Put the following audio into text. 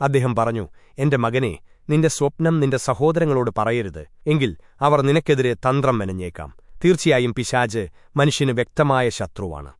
അദ്ദേഹം പറഞ്ഞു എന്റെ മകനെ നിന്റെ സ്വപ്നം നിന്റെ സഹോദരങ്ങളോട് പറയരുത്. എങ്കിൽ അവർ നിനക്കെതിരെ തന്ത്രം മെനഞ്ഞേക്കാം. തീർച്ചയായും പിശാജ് മനുഷ്യന് വ്യക്തമായ ശത്രുവാണ്.